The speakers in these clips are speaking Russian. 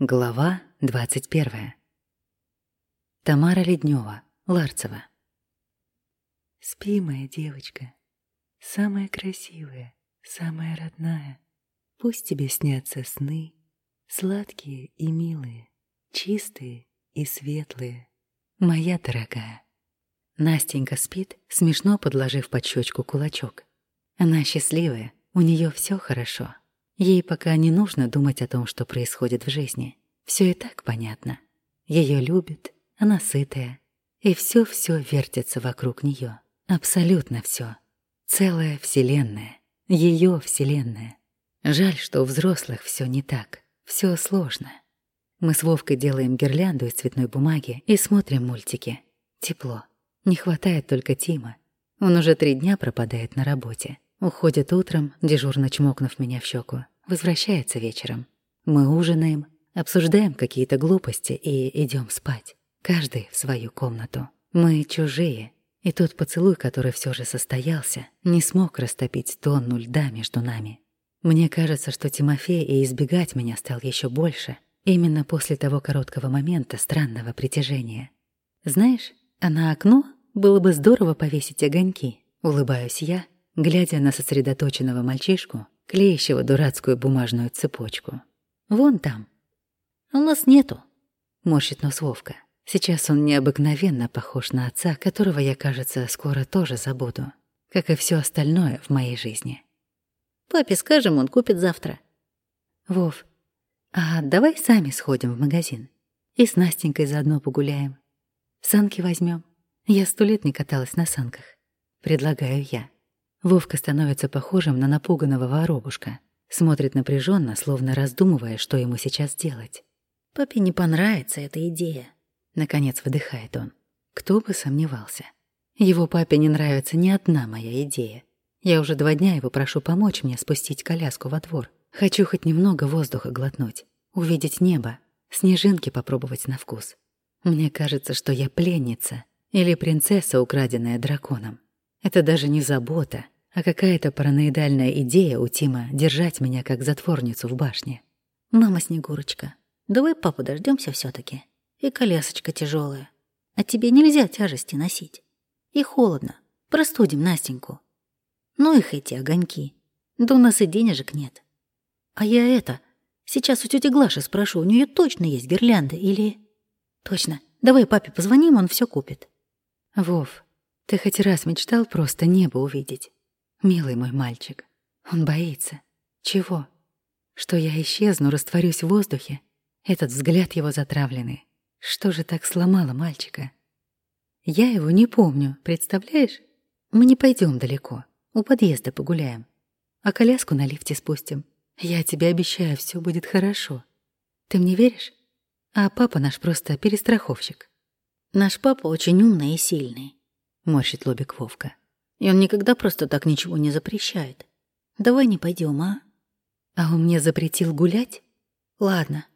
Глава 21. Тамара Леднева, Ларцева. Спи, моя девочка, самая красивая, самая родная. Пусть тебе снятся сны, сладкие и милые, чистые и светлые. Моя дорогая. Настенька спит, смешно подложив под щечку кулачок. Она счастливая, у нее все хорошо. Ей пока не нужно думать о том, что происходит в жизни. Все и так понятно. Ее любят, она сытая. И все-все вертится вокруг нее. Абсолютно все. Целая вселенная. Ее вселенная. Жаль, что у взрослых все не так. Все сложно. Мы с Вовкой делаем гирлянду из цветной бумаги и смотрим мультики. Тепло. Не хватает только Тима. Он уже три дня пропадает на работе. Уходит утром, дежурно чмокнув меня в щеку. Возвращается вечером. Мы ужинаем, обсуждаем какие-то глупости и идем спать. Каждый в свою комнату. Мы чужие. И тот поцелуй, который все же состоялся, не смог растопить тонну льда между нами. Мне кажется, что Тимофей и избегать меня стал еще больше, именно после того короткого момента странного притяжения. Знаешь, а на окно было бы здорово повесить огоньки, улыбаюсь я, глядя на сосредоточенного мальчишку, клеящего дурацкую бумажную цепочку. «Вон там». «У нас нету», — морщит нос Вовка. Сейчас он необыкновенно похож на отца, которого я, кажется, скоро тоже забуду, как и все остальное в моей жизни. «Папе скажем, он купит завтра». «Вов, а давай сами сходим в магазин и с Настенькой заодно погуляем. Санки возьмем. Я сто лет не каталась на санках. Предлагаю я. Вовка становится похожим на напуганного воробушка. Смотрит напряженно, словно раздумывая, что ему сейчас делать. «Папе не понравится эта идея», — наконец выдыхает он. Кто бы сомневался. Его папе не нравится ни одна моя идея. Я уже два дня его прошу помочь мне спустить коляску во двор. Хочу хоть немного воздуха глотнуть, увидеть небо, снежинки попробовать на вкус. Мне кажется, что я пленница или принцесса, украденная драконом. Это даже не забота, а какая-то параноидальная идея у Тима держать меня как затворницу в башне. «Мама Снегурочка, давай папу дождемся все таки И колясочка тяжелая. А тебе нельзя тяжести носить. И холодно. Простудим Настеньку. Ну их эти огоньки. Да у нас и денежек нет. А я это... Сейчас у тети Глаши спрошу, у нее точно есть гирлянда или... Точно. Давай папе позвоним, он все купит. Вов, ты хоть раз мечтал просто небо увидеть? Милый мой мальчик, он боится. Чего? Что я исчезну, растворюсь в воздухе? Этот взгляд его затравленный. Что же так сломало мальчика? Я его не помню, представляешь? Мы не пойдем далеко. У подъезда погуляем. А коляску на лифте спустим. Я тебе обещаю, все будет хорошо. Ты мне веришь? А папа наш просто перестраховщик. Наш папа очень умный и сильный, морщит лобик Вовка. И он никогда просто так ничего не запрещает. Давай не пойдем, а? А он мне запретил гулять? Ладно.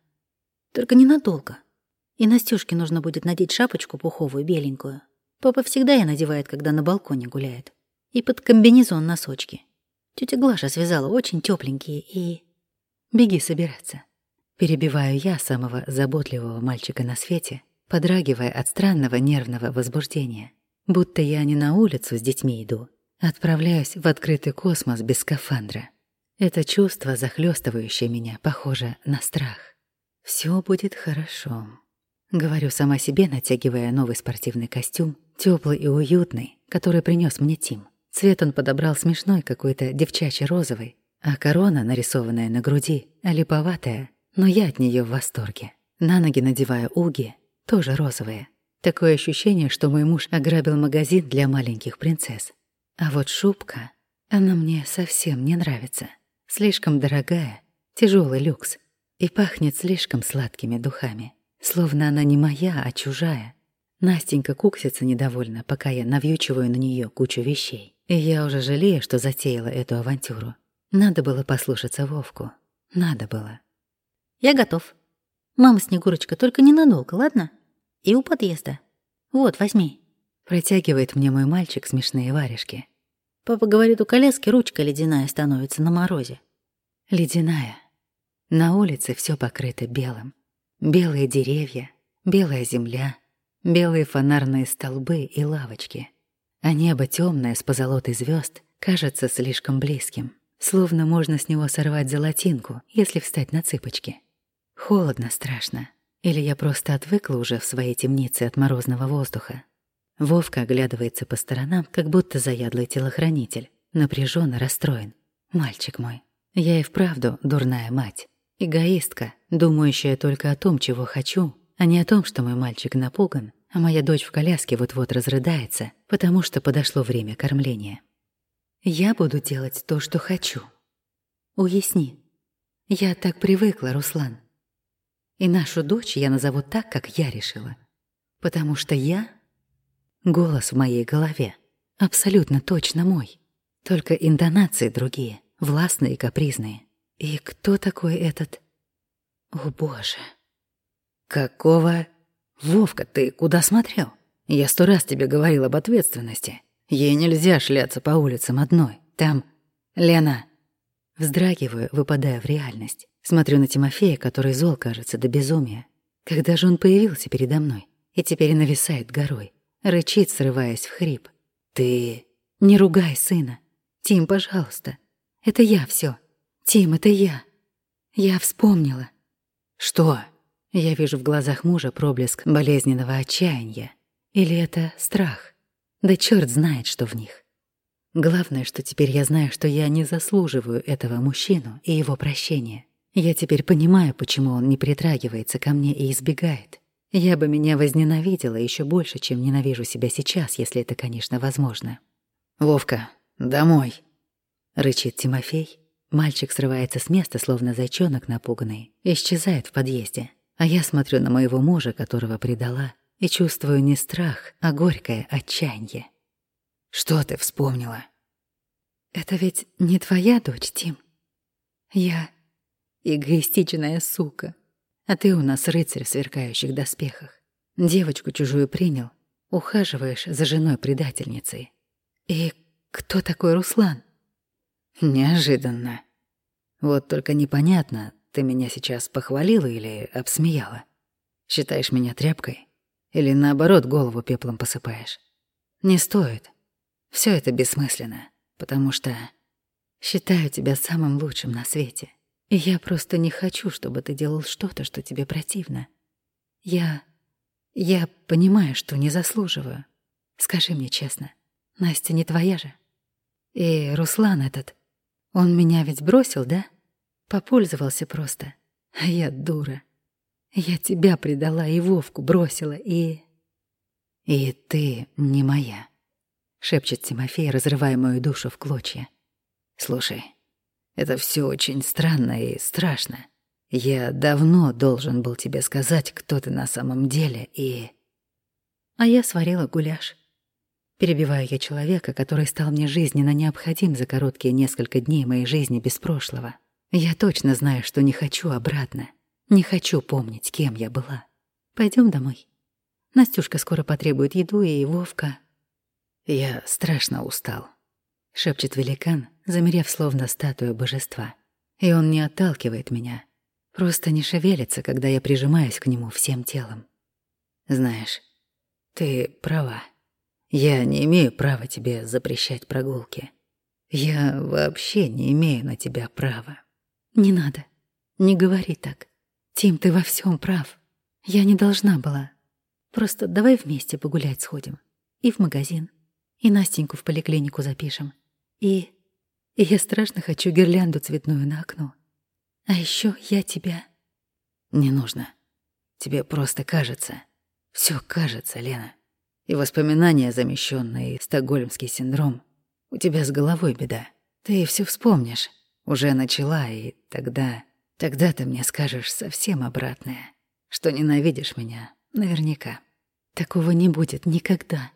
Только ненадолго. И Настюшке нужно будет надеть шапочку пуховую беленькую. Папа всегда ее надевает, когда на балконе гуляет. И под комбинезон носочки. Тетя Глаша связала очень тепленькие и... Беги собираться. Перебиваю я самого заботливого мальчика на свете, подрагивая от странного нервного возбуждения. Будто я не на улицу с детьми иду, отправляюсь в открытый космос без скафандра. Это чувство, захлестывающее меня, похоже на страх. Все будет хорошо. Говорю сама себе, натягивая новый спортивный костюм, теплый и уютный, который принес мне Тим. Цвет он подобрал смешной, какой-то девчачий розовый, а корона, нарисованная на груди, липоватая, но я от нее в восторге. На ноги надеваю уги, тоже розовые. Такое ощущение, что мой муж ограбил магазин для маленьких принцесс. А вот шубка, она мне совсем не нравится. Слишком дорогая, тяжелый люкс. И пахнет слишком сладкими духами. Словно она не моя, а чужая. Настенька куксится недовольно, пока я навьючиваю на нее кучу вещей. И я уже жалею, что затеяла эту авантюру. Надо было послушаться Вовку. Надо было. Я готов. Мама Снегурочка, только ненадолго, ладно? И у подъезда. Вот, возьми. Протягивает мне мой мальчик смешные варежки. Папа говорит, у коляски ручка ледяная становится на морозе. Ледяная. На улице все покрыто белым. Белые деревья, белая земля, белые фонарные столбы и лавочки. А небо темное с позолотой звезд кажется слишком близким, словно можно с него сорвать золотинку, если встать на цыпочки. Холодно страшно. Или я просто отвыкла уже в своей темнице от морозного воздуха. Вовка оглядывается по сторонам, как будто заядлый телохранитель. Напряженно расстроен. Мальчик мой. Я и вправду дурная мать. Эгоистка, думающая только о том, чего хочу, а не о том, что мой мальчик напуган, а моя дочь в коляске вот-вот разрыдается, потому что подошло время кормления. Я буду делать то, что хочу. Уясни. Я так привыкла, Руслан. И нашу дочь я назову так, как я решила. Потому что я — голос в моей голове, абсолютно точно мой. Только интонации другие, властные и капризные. И кто такой этот? О, боже. Какого... Вовка, ты куда смотрел? Я сто раз тебе говорил об ответственности. Ей нельзя шляться по улицам одной. Там... Лена... Вздрагиваю, выпадая в реальность. Смотрю на Тимофея, который зол, кажется, до безумия. Когда же он появился передо мной? И теперь нависает горой. Рычит, срываясь в хрип. «Ты...» «Не ругай сына. Тим, пожалуйста. Это я все. Тим, это я. Я вспомнила». «Что?» Я вижу в глазах мужа проблеск болезненного отчаяния. Или это страх? Да черт знает, что в них. Главное, что теперь я знаю, что я не заслуживаю этого мужчину и его прощения. Я теперь понимаю, почему он не притрагивается ко мне и избегает. Я бы меня возненавидела еще больше, чем ненавижу себя сейчас, если это, конечно, возможно. «Вовка, домой!» — рычит Тимофей. Мальчик срывается с места, словно зайчонок напуганный, исчезает в подъезде. А я смотрю на моего мужа, которого предала, и чувствую не страх, а горькое отчаяние. «Что ты вспомнила?» «Это ведь не твоя дочь, Тим. Я Эгоистичная сука. А ты у нас рыцарь в сверкающих доспехах. Девочку чужую принял, ухаживаешь за женой-предательницей. И кто такой Руслан? Неожиданно. Вот только непонятно, ты меня сейчас похвалила или обсмеяла? Считаешь меня тряпкой? Или наоборот голову пеплом посыпаешь? Не стоит. Все это бессмысленно, потому что считаю тебя самым лучшим на свете. Я просто не хочу, чтобы ты делал что-то, что тебе противно. Я... я понимаю, что не заслуживаю. Скажи мне честно, Настя не твоя же? И Руслан этот, он меня ведь бросил, да? Попользовался просто. А я дура. Я тебя предала и Вовку бросила, и... «И ты не моя», — шепчет Тимофей, разрывая мою душу в клочья. «Слушай, это все очень странно и страшно. Я давно должен был тебе сказать, кто ты на самом деле, и... А я сварила гуляш. Перебиваю я человека, который стал мне жизненно необходим за короткие несколько дней моей жизни без прошлого. Я точно знаю, что не хочу обратно. Не хочу помнить, кем я была. Пойдем домой. Настюшка скоро потребует еду, и Вовка... Я страшно устал шепчет великан, замерев словно статуя божества. И он не отталкивает меня, просто не шевелится, когда я прижимаюсь к нему всем телом. Знаешь, ты права. Я не имею права тебе запрещать прогулки. Я вообще не имею на тебя права. Не надо. Не говори так. Тим, ты во всем прав. Я не должна была. Просто давай вместе погулять сходим. И в магазин. И Настеньку в поликлинику запишем. И... и я страшно хочу гирлянду цветную на окно. А еще я тебя... Не нужно. Тебе просто кажется. Все кажется, Лена. И воспоминания замещенные, и стокгольмский синдром. У тебя с головой беда. Ты все вспомнишь. Уже начала, и тогда... Тогда ты мне скажешь совсем обратное. Что ненавидишь меня, наверняка. Такого не будет никогда.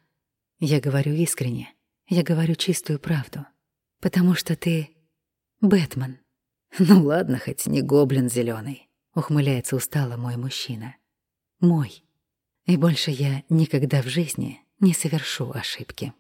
Я говорю искренне. Я говорю чистую правду. Потому что ты Бэтмен. Ну ладно, хоть не гоблин зеленый, ухмыляется устало мой мужчина. Мой. И больше я никогда в жизни не совершу ошибки.